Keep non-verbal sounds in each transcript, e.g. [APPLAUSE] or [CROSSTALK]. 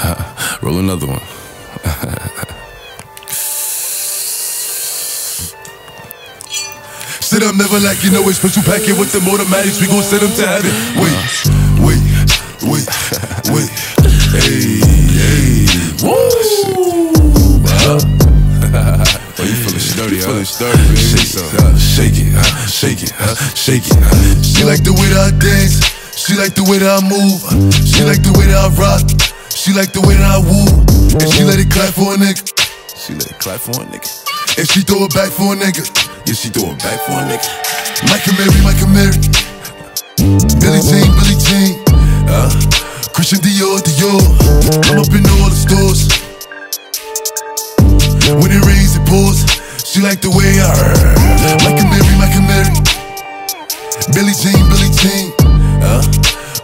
[LAUGHS] Roll another one. Sit up, never like you know it's special packet with them automatics. We gon' send them to heaven. Wait, wait, wait, wait. Hey, hey. Woo! [LAUGHS] Oh, you feeling sturdy, You feeling sturdy, baby. Shake. Uh, shake it, uh, shake it, uh, shake it. uh. She like the way that I dance. She like the way that I move. She like the way that I rock. She like the way that I woo. And she let it clap for a nigga. She let it clap for a nigga. And she throw it back for a nigga. Yeah, she throw it back for a nigga. Michael Mary, Michael Mary. Billie Jean, Billie Jean. Uh, Christian Dior, Dior. I'm up in all the stores. When it rains, it pours. She like the way I Michael Mary, Michael Mary. Billie Jean, Billie Jean. Uh,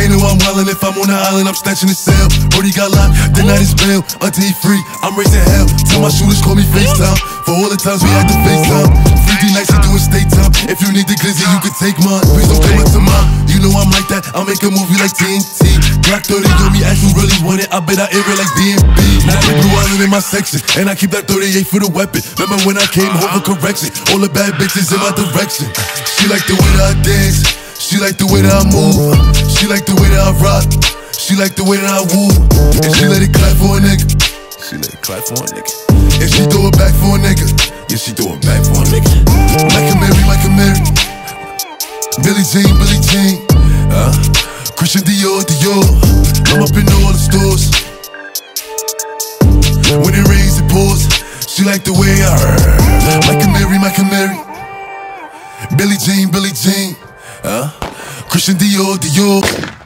They know I'm wildin' if I'm on the island, I'm snatching the cell. Brody got locked, the night is bail. Until he free, I'm raising hell. Tell my shooters call me FaceTime. For all the times we had to FaceTime. 3D nights, you doing state time. If you need the glizzy, you can take mine. Please don't come up to mine. You know I'm like that. I'll make a movie like TNT. Black 30 on me, ask who really want it. I bet I air it like DMB. Now the blue island in my section. And I keep that 38 for the weapon. Remember when I came home for correction? All the bad bitches in my direction. She like the way that I dance. She like the way that I move. She like the way that I rock. She like the way that I woo. And she let it clap for a nigga. She let it clap for a nigga. And she throw it back for a nigga. Yeah, she throw it back for a nigga. Michael Mary, Michael Mary. Billie Jean, Billie Jean. Uh, Christian Dior, Dior. I'm up in all the stores. When it rains, it pours. She like the way I Michael Mary, Michael Mary. Billie Jean, Billie Jean. Uh, Christian Dior, Dior.